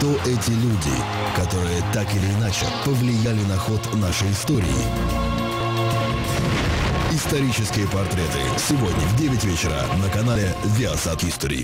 Кто эти люди, которые так или иначе повлияли на ход нашей истории? Исторические портреты. Сегодня в 9 вечера на канале Viasat History.